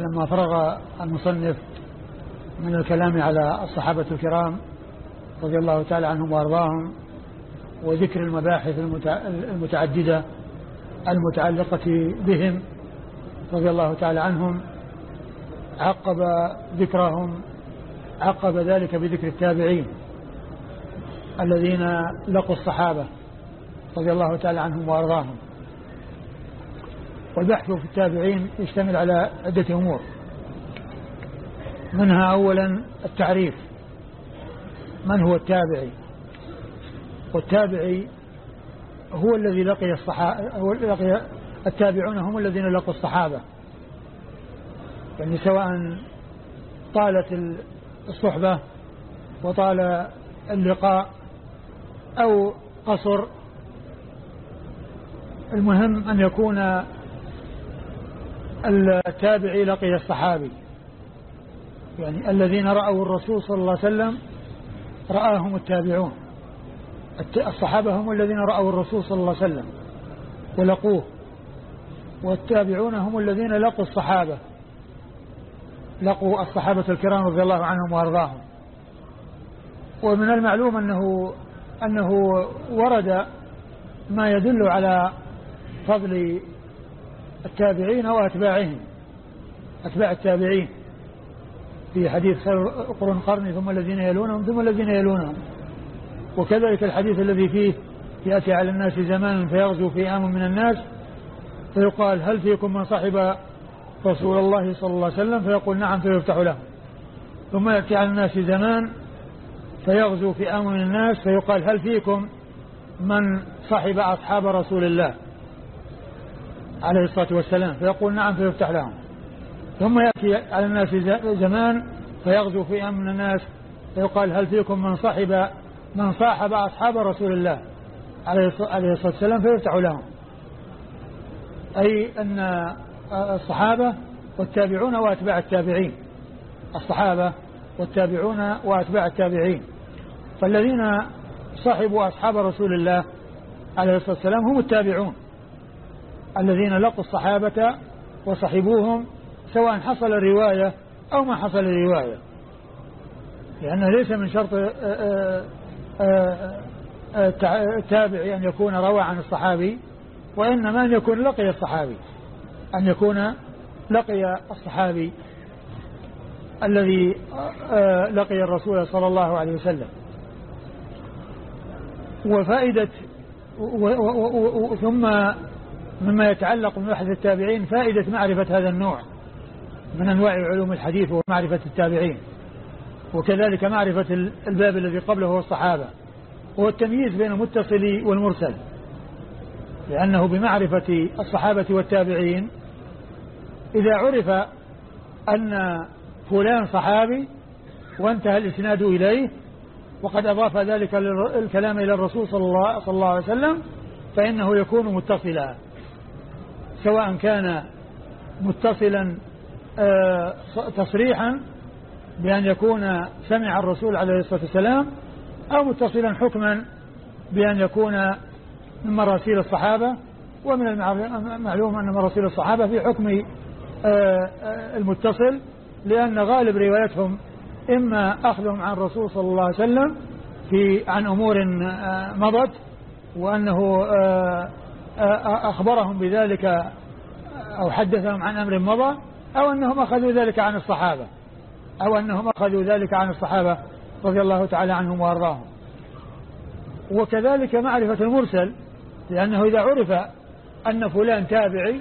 لما فرغ المصنف من الكلام على الصحابة الكرام رضي الله تعالى عنهم وأرضاهم وذكر المباحث المتعددة المتعلقة بهم رضي الله تعالى عنهم عقب ذكرهم عقب ذلك بذكر التابعين الذين لقوا الصحابة رضي الله تعالى عنهم وأرضاهم. والبحث في التابعين يشتمل على عدة أمور. منها أولا التعريف. من هو التابعي؟ والتابعي هو الذي لقي الصحابة لقي التابعون هم الذين لقوا الصحابة. يعني سواء طالت الصحبة وطال اللقاء أو قصر. المهم أن يكون التابعي لقي الصحابي. يعني الذين رأوا الرسول صلى الله عليه وسلم رآهم التابعون. الصحابة هم الذين رأوا الرسول صلى الله عليه وسلم ولقوه. والتابعون هم الذين لقوا الصحابة. لقوا الصحابة الكرام رضي الله عنهم وأرضاهم. ومن المعلوم أنه أنه ورد ما يدل على فضل التابعين وأتباعهم أتباع التابعين. في حديث خير قرون قرني ثم الذين يلونهم ثم الذين يلونهم. وكذلك الحديث الذي فيه يأتي على الناس زمان فيغزو فئام من الناس فيقال هل فيكم من صاحب رسول الله صلى الله عليه وسلم؟ فيقول نعم فيفتح له. ثم يأتي على الناس زمان فيغزو فئام من الناس فيقال هل فيكم من صاحب أصحاب رسول الله؟ عليه الصلاة والسلام فيقول نعم فيفتح لهم. ثم يأتي على الناس زمان فيغزو فئام من الناس فيقال هل فيكم من صاحب من صاحب أصحاب رسول الله؟ عليه الصلاة والسلام فيفتح لهم. أي أن الصحابة والتابعون وأتباع التابعين. الصحابة والتابعون وأتباع التابعين. فالذين صحبوا أصحاب رسول الله عليه الصلاة والسلام هم التابعون. الذين لقوا الصحابة وصحبوهم سواء حصل الرواية أو ما حصل الرواية. لأنه ليس من شرط آه، آه، آه، التابع أن يكون روى عن الصحابي وإنما أن يكون لقي الصحابي. أن يكون لقي الصحابي الذي لقي الرسول صلى الله عليه وسلم. وفائدة ثم مما يتعلق بمبحث التابعين فائدة معرفة هذا النوع من أنواع علوم الحديث ومعرفة التابعين وكذلك معرفة الباب الذي قبله هو الصحابة هو التمييز بين المتصل والمرسل لأنه بمعرفة الصحابة والتابعين إذا عرف أن فلان صحابي وانتهى الإسناد إليه وقد أضاف ذلك الكلام إلى الرسول صلى الله عليه وسلم فإنه يكون متصلا. سواء كان متصلا آه، تصريحا بأن يكون سمع الرسول عليه الصلاة والسلام أو متصلا حكما بأن يكون من مراسيل الصحابة. ومن المعلوم أن مراسيل الصحابة في حكم آه، آه، المتصل لأن غالب روايتهم إما أخذهم عن الرسول صلى الله عليه وسلم في عن أمور مضت وأنه أخبرهم بذلك أو حدثهم عن أمر مضى أو أنهم أخذوا ذلك عن الصحابة أو أنهم أخذوا ذلك عن الصحابة رضي الله تعالى عنهم وأرضاهم. وكذلك معرفة المرسل لأنه إذا عرف أن فلان تابعي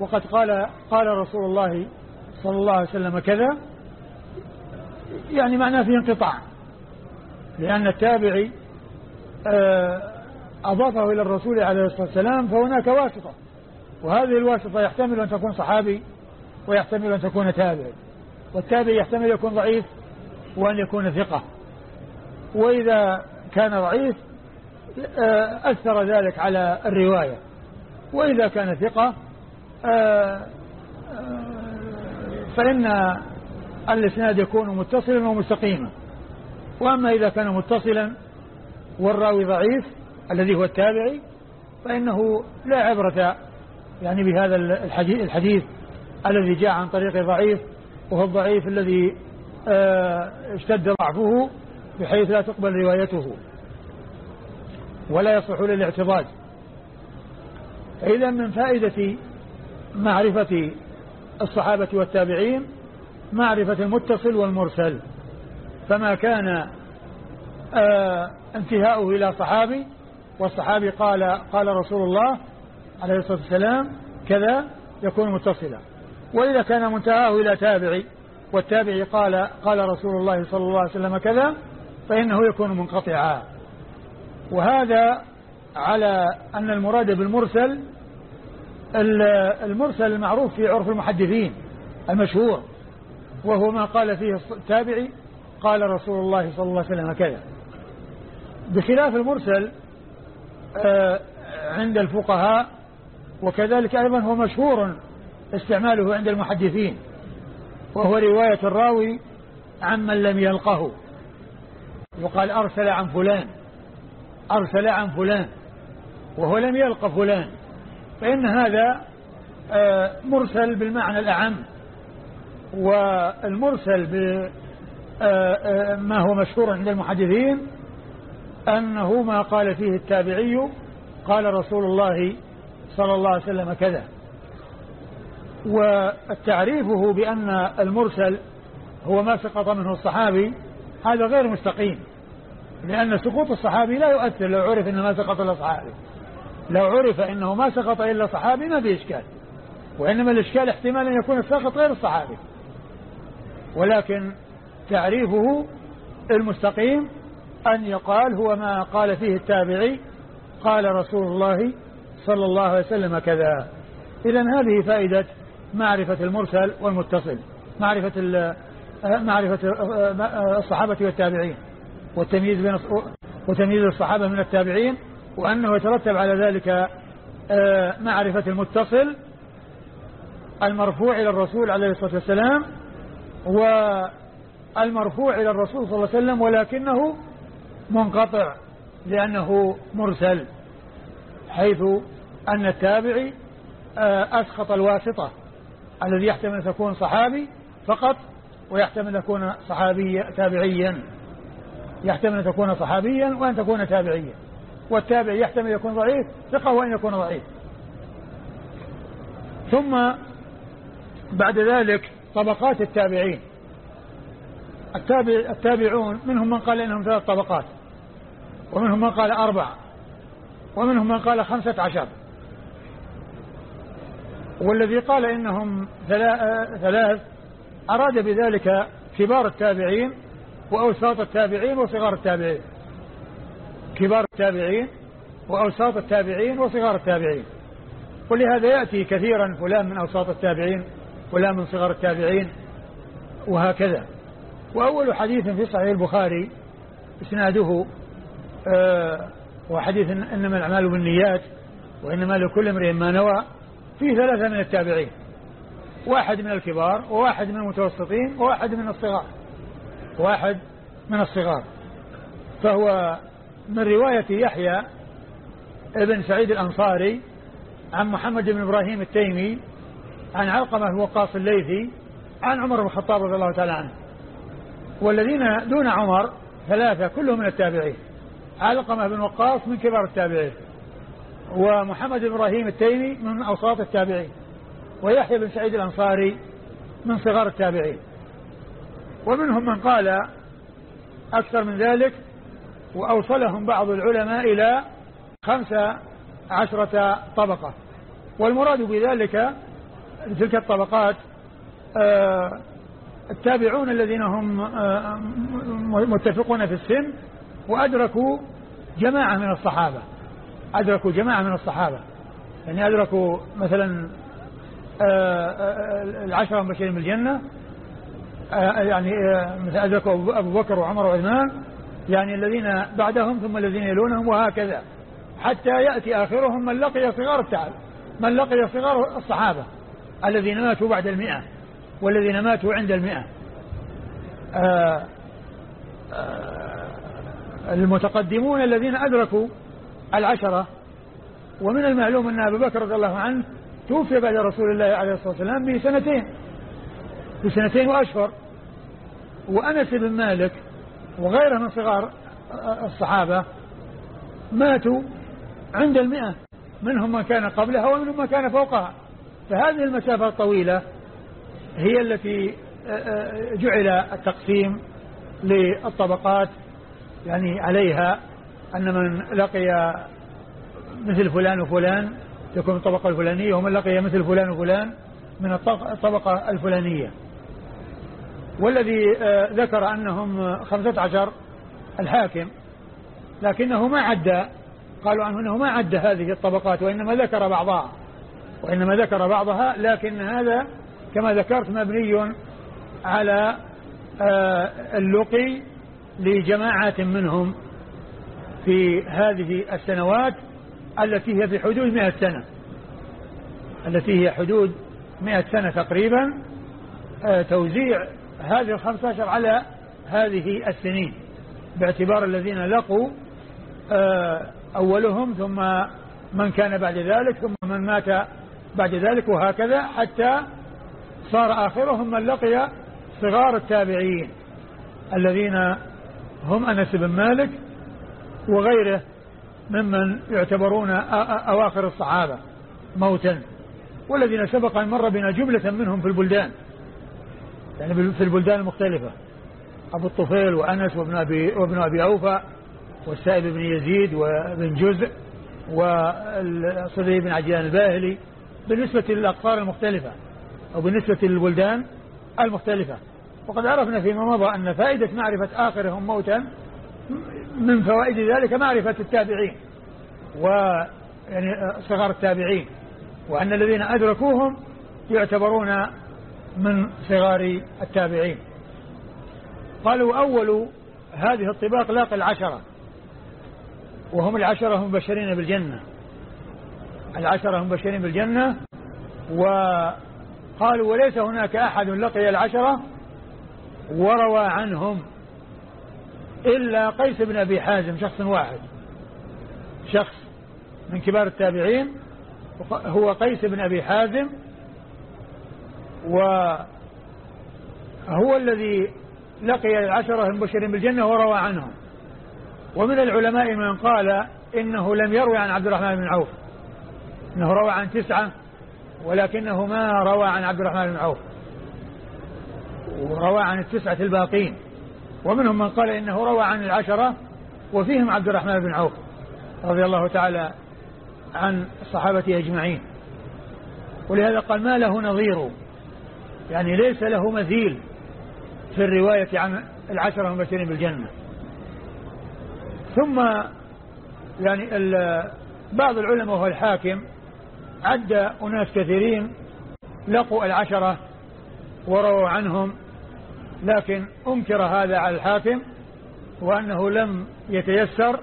وقد قال قال رسول الله صلى الله عليه وسلم كذا يعني معناه فيه انقطاع لأن التابعي آه، أضافه إلى الرسول عليه الصلاة والسلام فهناك واسطة. وهذه الواسطة يحتمل أن تكون صحابي ويحتمل أن تكون تابع. والتابع يحتمل يكون ضعيف وأن يكون ثقة. وإذا كان ضعيف آه، أثر ذلك على الرواية. وإذا كان ثقة آه، آه، فإن الإسناد يكون متصلا ومستقيما. وأما إذا كان متصلا والراوي ضعيف الذي هو التابعي فإنه لا عبرة يعني بهذا الحديث, الحديث الذي جاء عن طريق ضعيف وهو الضعيف الذي آه، اشتد ضعفه بحيث لا تقبل روايته ولا يصح للاعتضاد. فإذا من فائدة معرفة الصحابة والتابعين معرفة المتصل والمرسل فما كان آه انتهاؤه إلى صحابي والصحابي قال قال رسول الله عليه الصلاة والسلام كذا يكون متصلا. وإذا كان منتهاه إلى تابعي والتابعي قال قال رسول الله صلى الله عليه وسلم كذا فإنه يكون منقطعا. وهذا على أن المراد بالمرسل المرسل المعروف في عرف المحدثين المشهور وهو ما قال فيه التابعي قال رسول الله صلى الله عليه وسلم كذا. بخلاف المرسل عند الفقهاء وكذلك أيضا هو مشهور استعماله عند المحدثين وهو رواية الراوي عمن لم يلقه. يقال أرسل عن فلان أرسل عن فلان وهو لم يلق فلان. فإن هذا آه، مرسل بالمعنى الأعم والمرسل بما آه، آه، هو مشهور عند المحدثين أنه ما قال فيه التابعي قال رسول الله صلى الله عليه وسلم كذا. وتعريفه بأن المرسل هو ما سقط منه الصحابي هذا غير مستقيم لأن سقوط الصحابي لا يؤثر لو عرف أنه ما سقط إلا صحابي. لو عرف أنه ما سقط إلا صحابي ما في إشكال وإنما الإشكال احتمال أن يكون الساقط غير الصحابي. ولكن تعريفه المستقيم أن يقال هو ما قال فيه التابعي قال رسول الله صلى الله عليه وسلم كذا. إذا هذه فائدة معرفة المرسل والمتصل معرفة معرفة الصحابة والتابعين والتمييز بين وتمييز الصحابة من التابعين وأنه يترتب على ذلك آه، معرفة المتصل المرفوع إلى الرسول عليه الصلاة والسلام والمرفوع إلى الرسول صلى الله عليه وسلم ولكنه منقطع لأنه مرسل حيث أن التابعي آه، أسقط الواسطة الذي يحتمل أن تكون صحابي فقط ويحتمل أن يكون صحابي تابعيا. يحتمل أن تكون صحابيا وأن تكون تابعيا. والتابع يحتمل أن يكون ضعيف ثقة وأن يكون ضعيف. ثم بعد ذلك طبقات التابعين. التابع التابعون منهم من قال إنهم ثلاث طبقات. ومنهم من قال أربع ومنهم من قال خمسة عشر. والذي قال إنهم ثلاث أراد بذلك كبار التابعين وأوساط التابعين وصغار التابعين. كبار التابعين وأوساط التابعين وصغار التابعين. ولهذا يأتي كثيرا فلان من أوساط التابعين ولا من صغر التابعين وهكذا. وأول حديث في صحيح البخاري إسناده آه وحديث إنما الأعمال بالنيات وإنما لكل امرئ ما نوى في ثلاثة من التابعين واحد من الكبار وواحد من المتوسطين وواحد من الصغار واحد من الصغار. فهو من رواية يحيى ابن سعيد الأنصاري عن محمد بن إبراهيم التيمي عن علقمة وقاص الليثي عن عمر بن الخطاب رضي الله تعالى عنه. والذين دون عمر ثلاثة كلهم من التابعين. علقمة بن وقاص من كبار التابعين ومحمد بن إبراهيم التيمي من أوساط التابعين ويحيى بن سعيد الأنصاري من صغار التابعين. ومنهم من قال أكثر من ذلك وأوصلهم بعض العلماء إلى خمسة عشرة طبقة. والمراد بذلك تلك الطبقات آه، التابعون الذين هم آه، متفقون في السن وأدركوا جماعة من الصحابة. أدركوا جماعة من الصحابة. يعني أدركوا مثلا آه، العشرة المبشرين بالجنة يعني مثل أدركوا أبو بكر وعمر وعثمان يعني الذين بعدهم ثم الذين يلونهم وهكذا. حتى يأتي آخرهم من لقي صغار التعب من لقي صغار الصحابة الذين ماتوا بعد المئة والذين ماتوا عند المئة. آه، آه، المتقدمون الذين أدركوا العشرة ومن المعلوم أن أبا بكر رضي الله عنه توفي بعد رسول الله عليه الصلاة والسلام بسنتين بسنتين وأشهر. وأنس بن مالك وغيره من صغار الصحابة ماتوا عند المئة منهم من كان قبلها ومنهم من كان فوقها. فهذه المسافة الطويلة هي التي جعل التقسيم للطبقات يعني عليها أن من لقي مثل فلان وفلان يكون الطبقة الفلانية ومن لقي مثل فلان وفلان من الطبقة الفلانية. والذي آه، ذكر أنهم خمسة عشر الحاكم لكنه ما عد قالوا عنه أنه ما عد هذه الطبقات وإنما ذكر بعضها وإنما ذكر بعضها لكن هذا كما ذكرت مبني على آه، اللقي لجماعات منهم في هذه السنوات التي هي في حدود مئة سنة. التي هي حدود مئة سنة تقريبا آه، توزيع هذه الخمسة عشر على هذه السنين. باعتبار الذين لقوا آه، أولهم ثم من كان بعد ذلك ثم من مات بعد ذلك وهكذا حتى صار آخرهم من لقي صغار التابعين الذين هم أنس بن مالك وغيره ممن يعتبرون أواخر الصحابة موتا والذين سبق أن مر بنا جملة منهم في البلدان يعني في البلدان المختلفة. أبو الطفيل وأنس وابن أبي, وابن أبي أوفى والسائب بن يزيد وابن جزء وصدي بن عجلان الباهلي بالنسبة للأقطار المختلفة أو بالنسبة للبلدان المختلفة. وقد عرفنا فيما مضى أن فائدة معرفة آخرهم موتا من فوائد ذلك معرفة التابعين ويعني صغار التابعين وأن الذين أدركوهم يعتبرون من صغار التابعين. قالوا أول هذه الطباق لاقى العشرة وهم العشرة هم بشرين بالجنة. العشرة هم بشرين بالجنة وقالوا وليس هناك أحد لقي العشرة وروى عنهم إلا قيس بن أبي حازم شخص واحد. شخص من كبار التابعين هو قيس بن أبي حازم وهو الذي لقي العشرة المبشرين بالجنة وروى عنهم. ومن العلماء من قال إنه لم يروي عن عبد الرحمن بن عوف. إنه روى عن تسعة ولكنه ما روى عن عبد الرحمن بن عوف. وروى عن التسعة الباقين. ومنهم من قال إنه روى عن العشرة وفيهم عبد الرحمن بن عوف رضي الله تعالى عن الصحابة أجمعين. ولهذا قال ما له نظير. يعني ليس له مثيل في الرواية عن العشرة المبشرين بالجنة. ثم يعني بعض العلماء وهو الحاكم عد أناس كثيرين لقوا العشرة ورووا عنهم لكن أنكر هذا على الحاكم وأنه لم يتيسر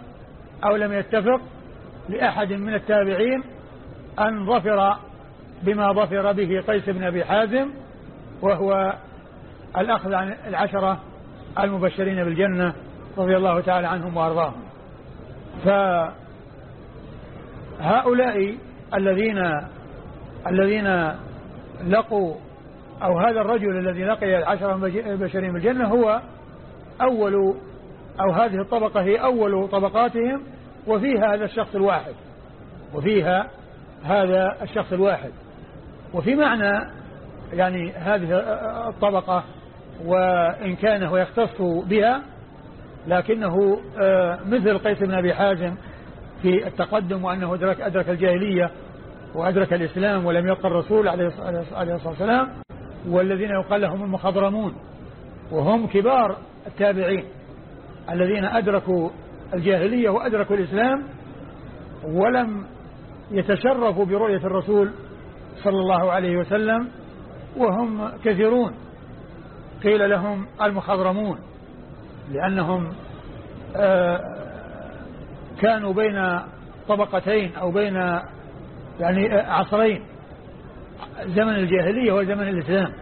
أو لم يتفق لأحد من التابعين أن ظفر بما ظفر به قيس بن أبي حازم وهو الأخذ عن العشرة المبشرين بالجنة رضي الله تعالى عنهم وأرضاهم. فهؤلاء الذين الذين لقوا أو هذا الرجل الذي لقي العشرة المبشرين بالجنة هو أول أو هذه الطبقة هي أول طبقاتهم وفيها هذا الشخص الواحد وفيها هذا الشخص الواحد. وفي معنى يعني هذه الطبقة وإن كان هو يختص بها لكنه آه، مثل قيس بن أبي حازم في التقدم وأنه أدرك, أدرك الجاهلية وأدرك الإسلام ولم يلقى الرسول عليه الصلاة والسلام. والذين يقال لهم المخضرمون وهم كبار التابعين الذين أدركوا الجاهلية وأدركوا الإسلام ولم يتشرفوا برؤية الرسول صلى الله عليه وسلم وهم كثيرون. قيل لهم المخضرمون لأنهم آه، كانوا بين طبقتين أو بين يعني عصرين. زمن الجاهلية وزمن الإسلام.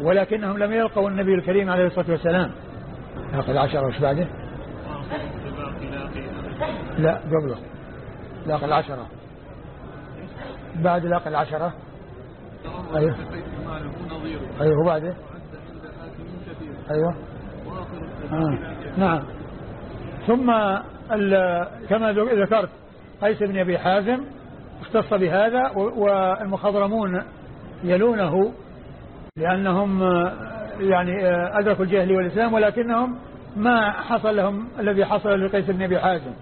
ولكنهم لم يلقوا النبي الكريم عليه الصلاة والسلام. ناقل العشرة وش بعده؟ لا قبله. لاقى العشرة. بعد لاقي العشرة؟ أيوه. أيوه وبعده أيوه. آه. نعم. ثم كما ذكرت قيس بن أبي حازم اختص بهذا والمخضرمون يلونه لأنهم يعني أدركوا الجاهلية والإسلام ولكنهم ما حصل لهم الذي حصل لقيس بن أبي حازم.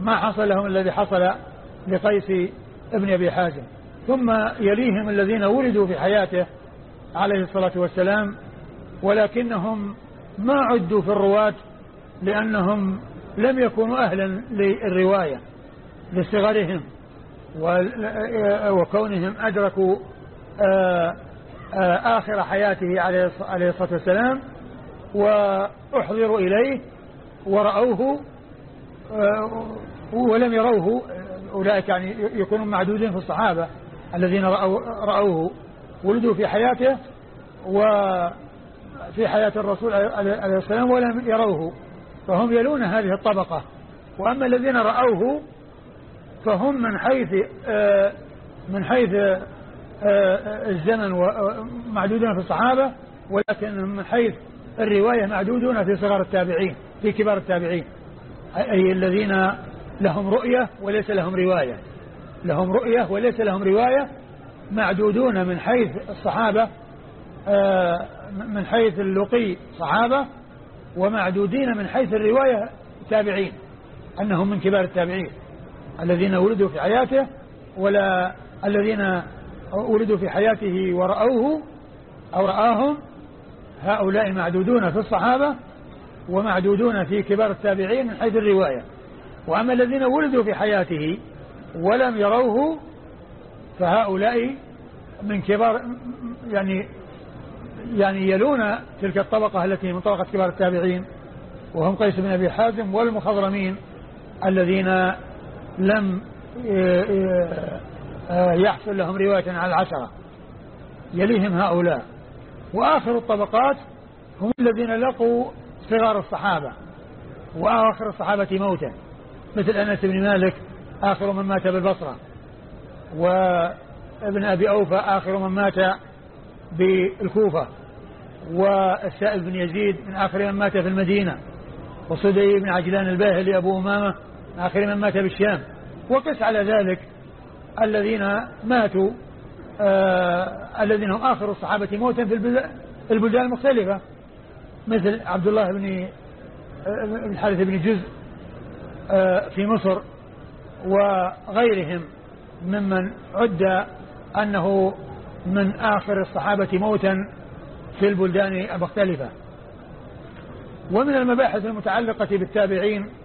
ما حصل لهم الذي حصل لقيس بن أبي حازم. ثم يليهم الذين ولدوا في حياته عليه الصلاة والسلام ولكنهم ما عدوا في الرواة لأنهم لم يكونوا أهلا للرواية لصغرهم وكونهم أدركوا آه، آه، آخر حياته عليه الصلاة والسلام وأحضروا إليه ورأوه آه، ولم يروه أولئك يعني يكونون معدودين في الصحابة الذين رأوا رأوه ولدوا في حياته وفي حياة الرسول عليه السلام ولم يروه فهم يلون هذه الطبقة. وأما الذين رأوه فهم من حيث آه، من حيث آه، الزمن معدودون في الصحابة ولكن من حيث الرواية معدودون في صغار التابعين في كبار التابعين. أي الذين لهم رؤية وليس لهم رواية. لهم رؤية وليس لهم رواية معدودون من حيث الصحابة آه، من حيث اللقي صحابة ومعدودين من حيث الرواية تابعين أنهم من كبار التابعين. الذين ولدوا في حياته ولا الذين ولدوا في حياته ورأوه أو رآهم. هؤلاء معدودون في الصحابة ومعدودون في كبار التابعين من حيث الرواية. وأما الذين ولدوا في حياته ولم يروه فهؤلاء من كبار يعني يعني يلون تلك الطبقة التي من طبقة كبار التابعين وهم قيس بن أبي حازم والمخضرمين الذين لم آه، آه، آه، يحصل لهم رواية على العشرة. يليهم هؤلاء. وآخر الطبقات هم الذين لقوا صغار الصحابة وآخر الصحابة موتا مثل أنس بن مالك آخر من مات بالبصرة وابن أبي أوفى آخر من مات بالكوفة والسائب بن يزيد من آخر من مات في المدينة وصدي بن عجلان الباهلي أبو أمامة آخر من مات بالشام. وقس على ذلك الذين ماتوا آه الذين هم آخر الصحابة موتا في البلدان المختلفة. مثل عبد الله بن آه، الحارث بن جزء آه في مصر وغيرهم ممن عد أنه من آخر الصحابة موتا في البلدان المختلفة. ومن المباحث المتعلقة بالتابعين آه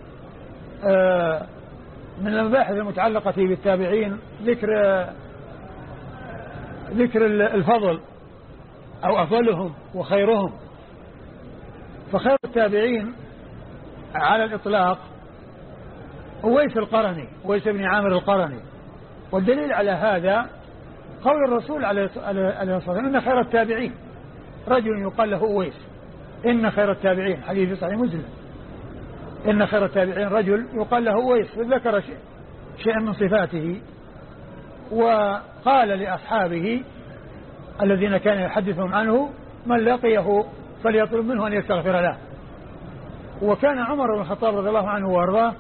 من المباحث المتعلقة بالتابعين ذكر ذكر الفضل أو أفضلهم وخيرهم. فخير التابعين على الإطلاق أويس القرني أويس بن عامر القرني. والدليل على هذا قول الرسول عليه الصلاة والسلام إن خير التابعين. رجل يقال له أويس إن خير التابعين. حديث صحيح مسلم. إن خير التابعين رجل يقال له أويس وذكر شيئا من صفاته وقال لأصحابه الذين كان يحدثهم عنه من لقيه فليطلب منه أن يستغفر له. وكان عمر بن الخطاب رضي الله عنه وأرضاه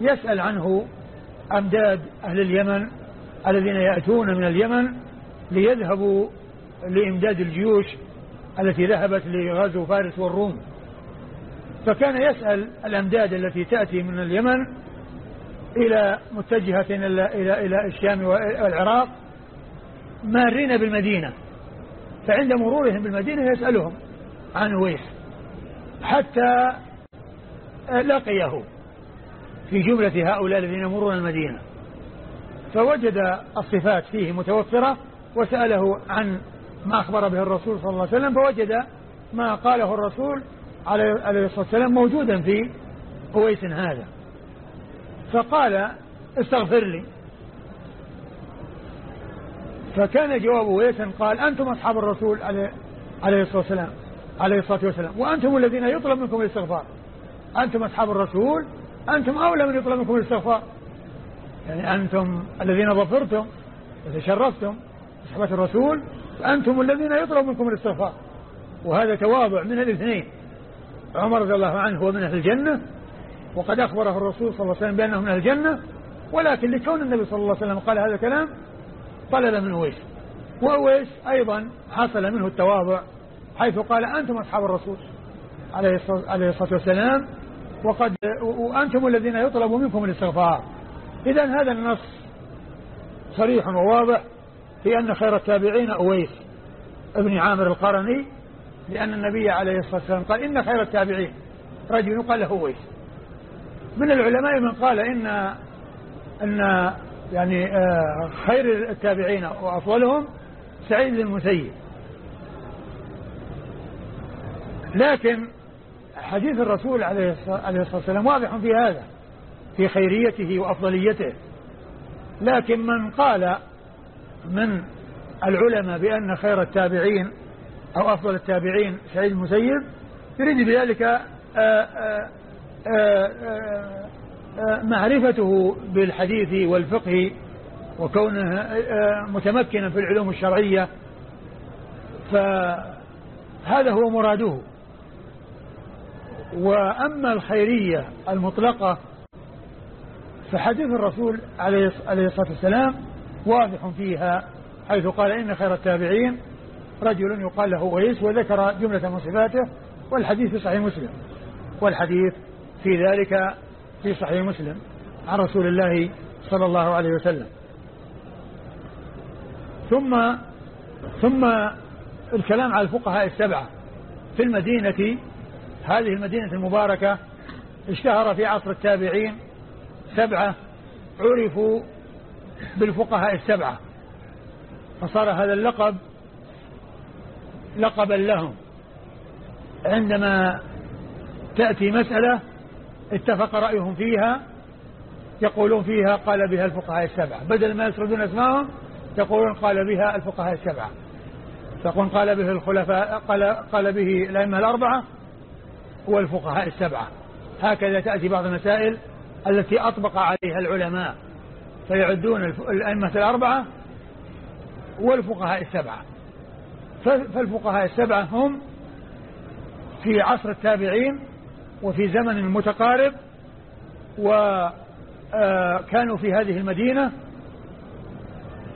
يسأل عنه أمداد أهل اليمن الذين يأتون من اليمن ليذهبوا لإمداد الجيوش التي ذهبت لغزو فارس والروم. فكان يسأل الأمداد التي تأتي من اليمن إلى متجهة إلى, إلى, إلى الشام والعراق مارين بالمدينة. فعند مرورهم بالمدينة يسألهم عن ويح حتى لقيه في جملة هؤلاء الذين يمرون المدينة. فوجد الصفات فيه متوفرة وسأله عن ما أخبر به الرسول صلى الله عليه وسلم فوجد ما قاله الرسول عليه الصلاة والسلام موجودا في قويس هذا. فقال استغفر لي. فكان جواب ويس قال أنتم أصحاب الرسول عليه, عليه الصلاة والسلام عليه الصلاة والسلام وأنتم الذين يطلب منكم الاستغفار. أنتم أصحاب الرسول أنتم أولى من يطلب منكم الاستغفار. يعني أنتم الذين ظفرتم إذا شرفتم صحبة الرسول فأنتم الذين يطلب منكم الاستغفار. وهذا تواضع من الاثنين. عمر رضي الله عنه هو من أهل الجنة وقد أخبره الرسول صلى الله عليه وسلم بأنه من أهل الجنة ولكن لكون النبي صلى الله عليه وسلم قال هذا الكلام طلب من أويس وأويس أيضا حصل منه التواضع حيث قال أنتم أصحاب الرسول عليه الصلاة والسلام وقد وأنتم الذين يطلب منكم الاستغفار. إذا هذا النص صريح وواضح في أن خير التابعين أويس ابن عامر القرني لأن النبي عليه الصلاة والسلام قال إن خير التابعين. رجل قال له أويس من العلماء من قال إن أن يعني آه، خير التابعين وأفضلهم سعيد المسيب. لكن حديث الرسول عليه الصلاة والسلام واضح في هذا في خيريته وأفضليته. لكن من قال من العلماء بأن خير التابعين أو أفضل التابعين سعيد المسيب يريد بذلك آآ آآ آآ معرفته بالحديث والفقه وكونه متمكنا في العلوم الشرعية. فهذا هو مراده. وأما الخيرية المطلقة فحديث الرسول عليه الصلاة والسلام واضح فيها حيث قال إن خير التابعين رجل يقال له ويس وذكر جملة من صفاته والحديث في صحيح مسلم. والحديث في ذلك في صحيح مسلم عن رسول الله صلى الله عليه وسلم. ثم ثم الكلام على الفقهاء السبعة في المدينة هذه المدينة المباركة اشتهر في عصر التابعين سبعة عرفوا بالفقهاء السبعة. فصار هذا اللقب لقبا لهم. عندما تأتي مسألة اتفق رأيهم فيها يقولون فيها قال بها الفقهاء السبعة. بدل ما يسردون اسمائهم يقولون قال بها الفقهاء السبعة. تقول قال به الخلفاء قال, قال به الأئمة الأربعة والفقهاء السبعة. هكذا تأتي بعض المسائل التي أطبق عليها العلماء فيعدون الأئمة الأربعة والفقهاء السبعة. فالفقهاء السبعة هم في عصر التابعين وفي زمن متقارب وكانوا في هذه المدينة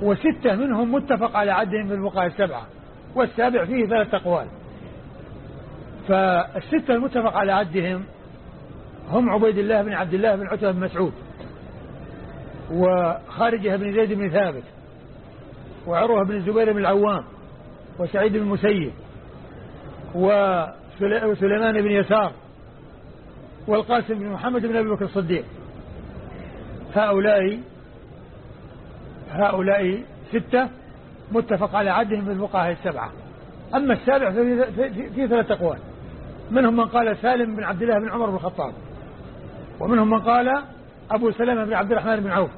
وستة منهم متفق على عدهم بالفقهاء السبعة والسابع فيه ثلاث أقوال. فالستة المتفق على عدهم هم عبيد الله بن عبد الله بن عتبة بن مسعود وخارجة بن زيد بن ثابت وعروة بن الزبير بن العوام وسعيد بن المسيب وسليمان بن يسار والقاسم بن محمد بن أبي بكر الصديق. هؤلاء هؤلاء ستة متفق على عدهم بالفقهاء السبعة. أما السابع في ثلاثة أقوال. منهم من قال سالم بن عبد الله بن عمر بن الخطاب. ومنهم من قال أبو سلمة بن عبد الرحمن بن عوف.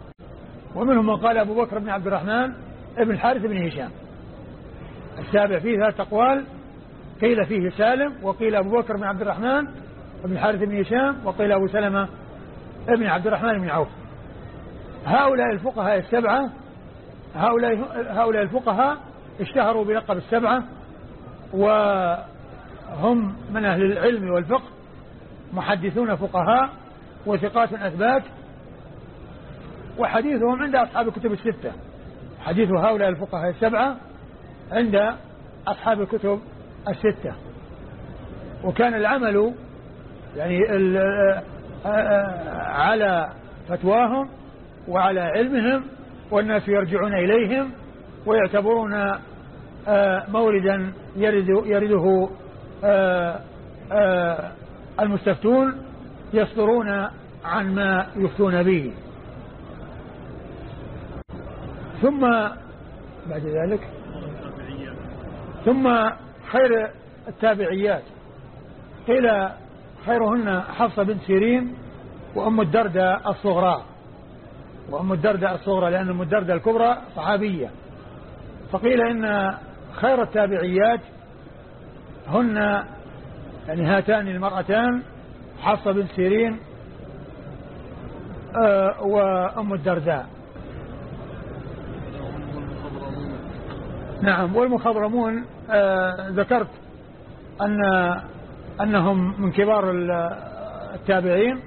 ومنهم من قال أبو بكر بن عبد الرحمن بن الحارث بن هشام. السابع فيه ثلاثة أقوال قيل فيه سالم وقيل أبو بكر بن عبد الرحمن بن الحارث بن هشام وقيل أبو سلمة بن عبد الرحمن بن عوف. هؤلاء الفقهاء السبعة هؤلاء هؤلاء الفقهاء اشتهروا بلقب السبعة وهم من أهل العلم والفقه محدثون فقهاء وثقات أثبات وحديثهم عند أصحاب الكتب الستة. حديث هؤلاء الفقهاء السبعة عند أصحاب الكتب الستة. وكان العمل يعني على فتواهم وعلى علمهم والناس يرجعون إليهم ويعتبرون موردا يرد يرده المستفتون يصدرون عن ما يفتون به. ثم بعد ذلك ثم خير التابعيات. قيل خيرهن حفصة بنت سيرين وأم الدردة الصغرى. وأم الدردة الصغرى لأن أم الدردة الكبرى صحابية. فقيل إن خير التابعيات هن يعني هاتان المرأتان حفصة بنت سيرين آه، وأم الدرداء. نعم والمخضرمون آه ذكرت أن أنهم من كبار التابعين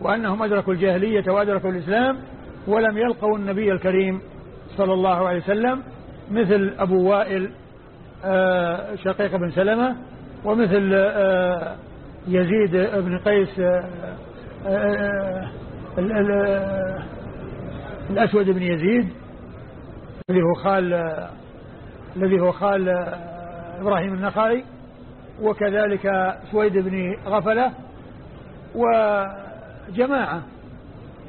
وأنهم أدركوا الجاهلية وأدركوا الإسلام ولم يلقوا النبي الكريم صلى الله عليه وسلم مثل أبو وائل آه شقيق بن سلمة ومثل آه يزيد بن قيس آه، الأسود بن يزيد الذي هو خال الذي هو خال إبراهيم النخعي وكذلك سويد بن غفلة وجماعة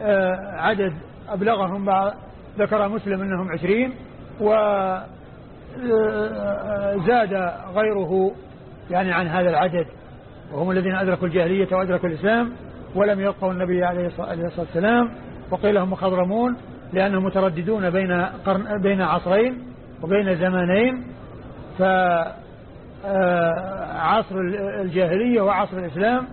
آه، عدد أبلغهم ذكر مسلم أنهم عشرين وزاد آه، غيره يعني عن هذا العدد وهم الذين أدركوا الجاهلية وأدركوا الإسلام ولم يلقوا النبي عليه الصلاة والسلام وقيل هم مخضرمون لأنهم مترددون بين قرن بين عصرين وبين زمانين فعصر آه، الجاهلية وعصر الإسلام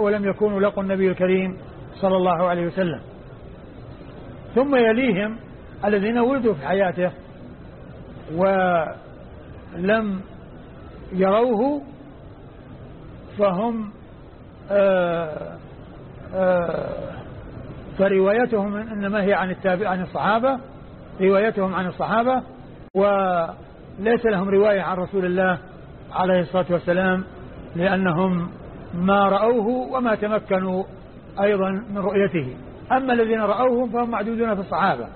ولم يكونوا لقوا النبي الكريم صلى الله عليه وسلم. ثم يليهم الذين ولدوا في حياته ولم يروه فهم آه، آه، فروايتهم إنما هي عن التابع عن الصحابة روايتهم عن الصحابة وليس لهم رواية عن رسول الله عليه الصلاة والسلام لأنهم ما رأوه وما تمكنوا أيضا من رؤيته. أما الذين رأوهم فهم معدودون في الصحابة.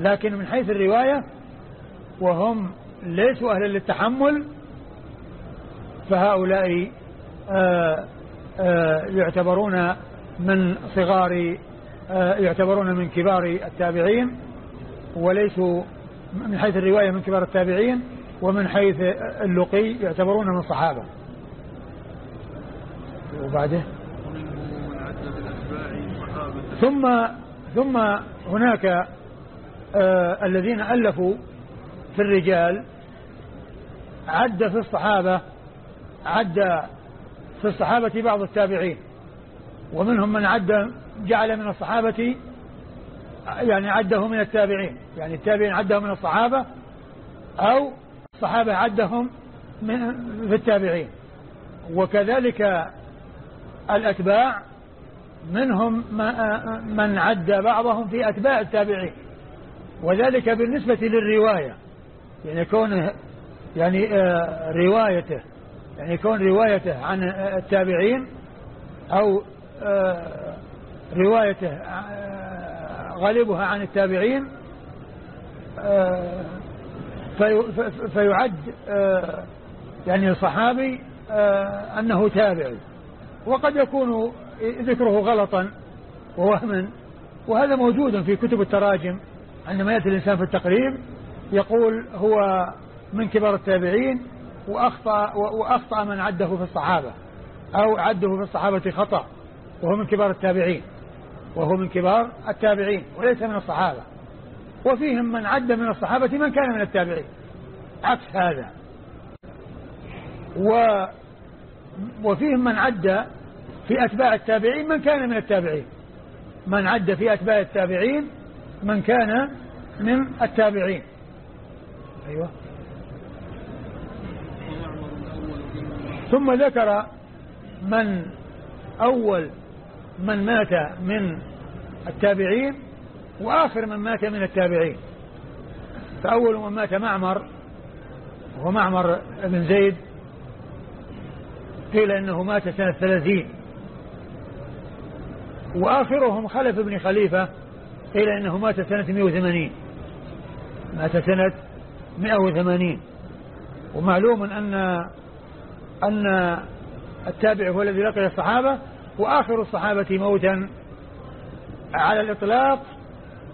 لكن من حيث الرواية وهم ليسوا أهلا للتحمل فهؤلاء آآ آآ يعتبرون من صغار آه، يعتبرون من كبار التابعين وليسوا من حيث الرواية من كبار التابعين ومن حيث اللقي يعتبرون من الصحابة وبعده؟ ثم ثم هناك آه الذين ألفوا في الرجال عد في الصحابة عد في الصحابة بعض التابعين ومنهم من عد جعل من الصحابة يعني عده من التابعين يعني التابعين عدهم من الصحابة أو الصحابة عدهم من في التابعين. وكذلك الأتباع منهم من عد بعضهم في أتباع التابعين. وذلك بالنسبة للرواية يعني يكون يعني آه، روايته يعني يكون روايته عن التابعين أو آه، روايته آه، غالبها عن التابعين آه، فيعد آه، يعني الصحابي أنه تابعي وقد يكون ذكره غلطا ووهما وهذا موجود في كتب التراجم عندما يأتي الإنسان في التقريب يقول هو من كبار التابعين وأخطأ, وأخطأ من عده في الصحابة أو عده في الصحابة خطأ وهو من كبار التابعين. وهو من كبار التابعين وليس من الصحابة. وفيهم من عد من الصحابة من كان من التابعين. عكس هذا. و وفيهم من عد في أتباع التابعين من كان من التابعين. من عد في أتباع التابعين من كان من التابعين. أيوة. ثم ذكر من أول من مات من التابعين وآخر من مات من التابعين. فأول من مات معمر وهو معمر بن زيد قيل إنه مات سنة ثلاثين. وآخرهم خلف بن خليفة قيل إنه مات سنة 180 مات سنة 180 ومعلوم أن أن التابع هو الذي لقي الصحابة وآخر الصحابة موتا على الإطلاق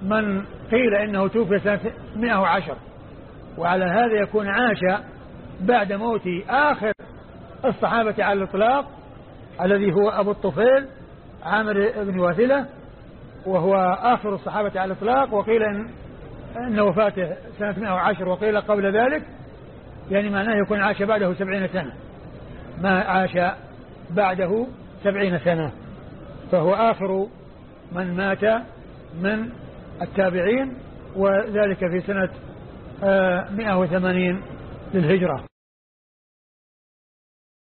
من قيل إنه توفي سنة 110 وعلى هذا يكون عاش بعد موت آخر الصحابة على الإطلاق الذي هو أبو الطفيل عامر بن واثلة وهو آخر الصحابة على الإطلاق وقيل إن وفاته سنة 110 وقيل قبل ذلك يعني معناه يكون عاش بعده سبعين سنة. ما عاش بعده سبعين سنة. فهو آخر من مات من التابعين وذلك في سنة 180 للهجرة.